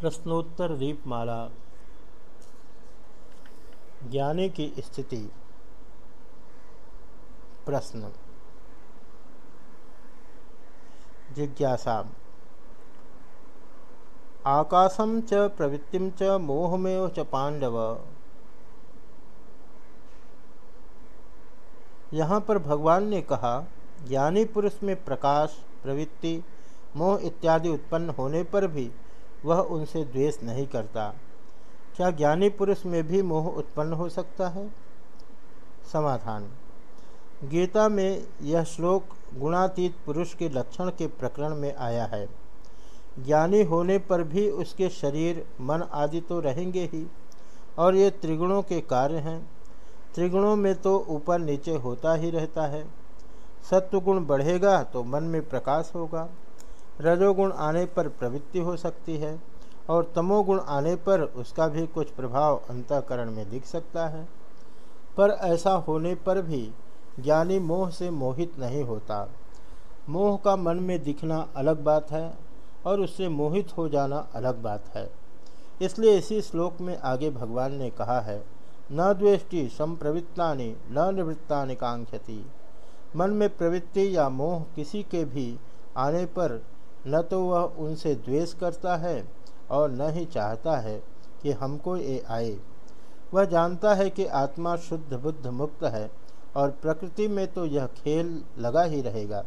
प्रश्नोत्तर दीपमाला। ज्ञानी की स्थिति। प्रश्न। जिज्ञासा। आकाशम च, प्रवृत्ति च, मोहमेव च पांडव। यहाँ पर भगवान ने कहा, ज्ञानी पुरुष में प्रकाश, प्रवृत्ति, मोह इत्यादि उत्पन्न होने पर भी वह उनसे द्वेष नहीं करता। क्या ज्ञानी पुरुष में भी मोह उत्पन्न हो सकता है? समाधान। गीता में यह श्लोक गुणातीत पुरुष के लक्षण के प्रकरण में आया है। ज्ञानी होने पर भी उसके शरीर, मन आदि तो रहेंगे ही, और ये त्रिगुणों के कार्य हैं। त्रिगुणों में तो ऊपर नीचे होता ही रहता है। सत्वगुण बढ़ेगा तो मन में प्रकाश होगा। रजोगुण आने पर प्रवृत्ति हो सकती है और तमोगुण आने पर उसका भी कुछ प्रभाव अंतकरण में दिख सकता है। पर ऐसा होने पर भी ज्ञानी मोह से मोहित नहीं होता। मोह का मन में दिखना अलग बात है और उससे मोहित हो जाना अलग बात है। इसलिए इसी श्लोक में आगे भगवान ने कहा है, न द्वेष्टि संप्रवृत्ता न निवृत्ता कांक्षति। मन में प्रवृत्ति या मोह किसी के भी आने पर न तो वह उनसे द्वेष करता है और न ही चाहता है कि हमको ये आए। वह जानता है कि आत्मा शुद्ध, बुद्ध मुक्त है और प्रकृति में तो यह खेल लगा ही रहेगा।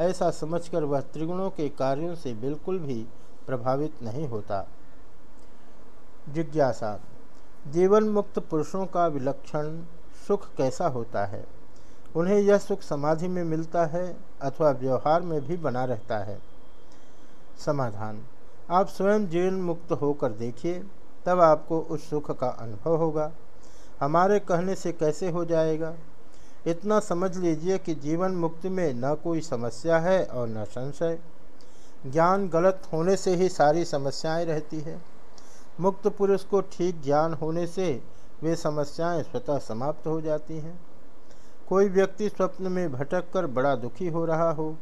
ऐसा समझकर वह त्रिगुणों के कार्यों से बिल्कुल भी प्रभावित नहीं होता। जिज्ञासा। जीवन मुक्त पुरुषों का विलक्षण सुख कैसा होता है? उन्हें यह सुख समाधि में मिलता है अथवा व्यवहार में भी बना रहता है। समाधान। आप स्वयं जीवन मुक्त होकर देखिए, तब आपको उस सुख का अनुभव होगा। हमारे कहने से कैसे हो जाएगा? इतना समझ लीजिए कि जीवन मुक्ति में न कोई समस्या है और न संशय। ज्ञान गलत होने से ही सारी समस्याएँ रहती है। मुक्त पुरुष को ठीक ज्ञान होने से वे समस्याएँ स्वतः समाप्त हो जाती हैं। कोई व्यक्ति स्वप्न में भटक कर बड़ा दुखी हो रहा हो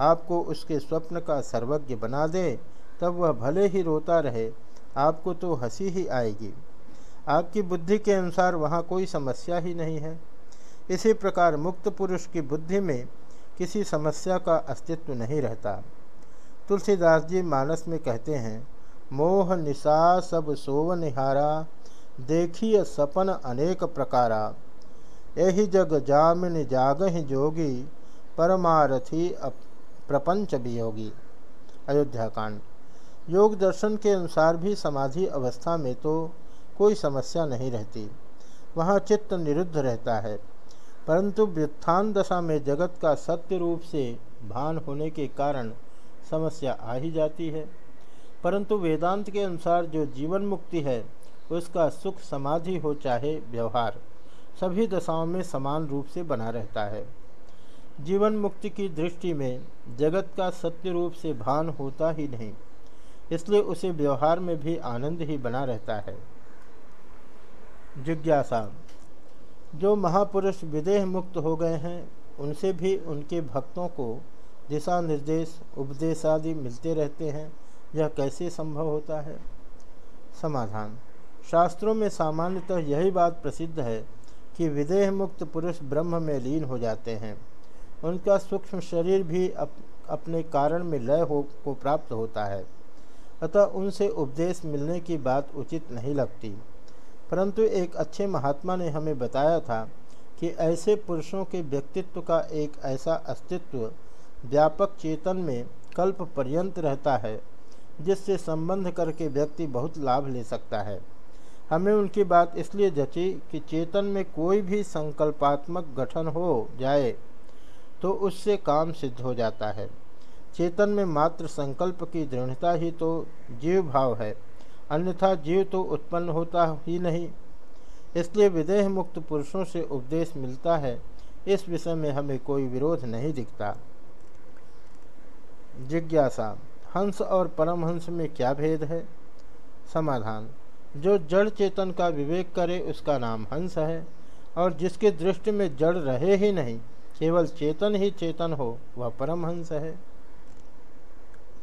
आपको उसके स्वप्न का सर्वज्ञ बना दे, तब वह भले ही रोता रहे, आपको तो हँसी ही आएगी। आपकी बुद्धि के अनुसार वहाँ कोई समस्या ही नहीं है। इसी प्रकार मुक्त पुरुष की बुद्धि में किसी समस्या का अस्तित्व नहीं रहता। तुलसीदास जी मानस में कहते हैं, मोह निशा सब सोव निहारा देखिए सपन अनेक प्रकारा। यही जग जामिन जाग जोगी, परमारथी प्रपंच वियोगी अयोध्या कांड। योग दर्शन के अनुसार भी समाधि अवस्था में तो कोई समस्या नहीं रहती। वहाँ चित्त निरुद्ध रहता है। परंतु व्युत्थान दशा में जगत का सत्य रूप से भान होने के कारण समस्या आ ही जाती है। परंतु वेदांत के अनुसार जो जीवन मुक्ति है, उसका सुख समाधि हो चाहे व्यवहार, सभी दशाओं में समान रूप से बना रहता है। जीवन मुक्ति की दृष्टि में जगत का सत्य रूप से भान होता ही नहीं, इसलिए उसे व्यवहार में भी आनंद ही बना रहता है। जिज्ञासा, जो महापुरुष विदेह मुक्त हो गए हैं, उनसे भी उनके भक्तों को दिशा निर्देश, उपदेश आदि मिलते रहते हैं, यह कैसे संभव होता है? समाधान, शास्त्रों में सामान्यतः यही बात प्रसिद्ध है कि विदेह मुक्त पुरुष ब्रह्म में लीन हो जाते हैं। उनका सूक्ष्म शरीर भी अप, अपने कारण में लय हो को प्राप्त होता है। अतः उनसे उपदेश मिलने की बात उचित नहीं लगती। परंतु एक अच्छे महात्मा ने हमें बताया था कि ऐसे पुरुषों के व्यक्तित्व का एक ऐसा अस्तित्व व्यापक चेतन में कल्प पर्यंत रहता है जिससे संबंध करके व्यक्ति बहुत लाभ ले सकता है। हमें उनकी बात इसलिए जची कि चेतन में कोई भी संकल्पात्मक गठन हो जाए तो उससे काम सिद्ध हो जाता है। चेतन में मात्र संकल्प की दृढ़ता ही तो जीव भाव है, अन्यथा जीव तो उत्पन्न होता ही नहीं। इसलिए विदेह मुक्त पुरुषों से उपदेश मिलता है, इस विषय में हमें कोई विरोध नहीं दिखता। जिज्ञासा, हंस और परमहंस में क्या भेद है? समाधान, जो जड़ चेतन का विवेक करे उसका नाम हंस है, और जिसके दृष्टि में जड़ रहे ही नहीं केवल चेतन ही चेतन हो वह परमहंस है।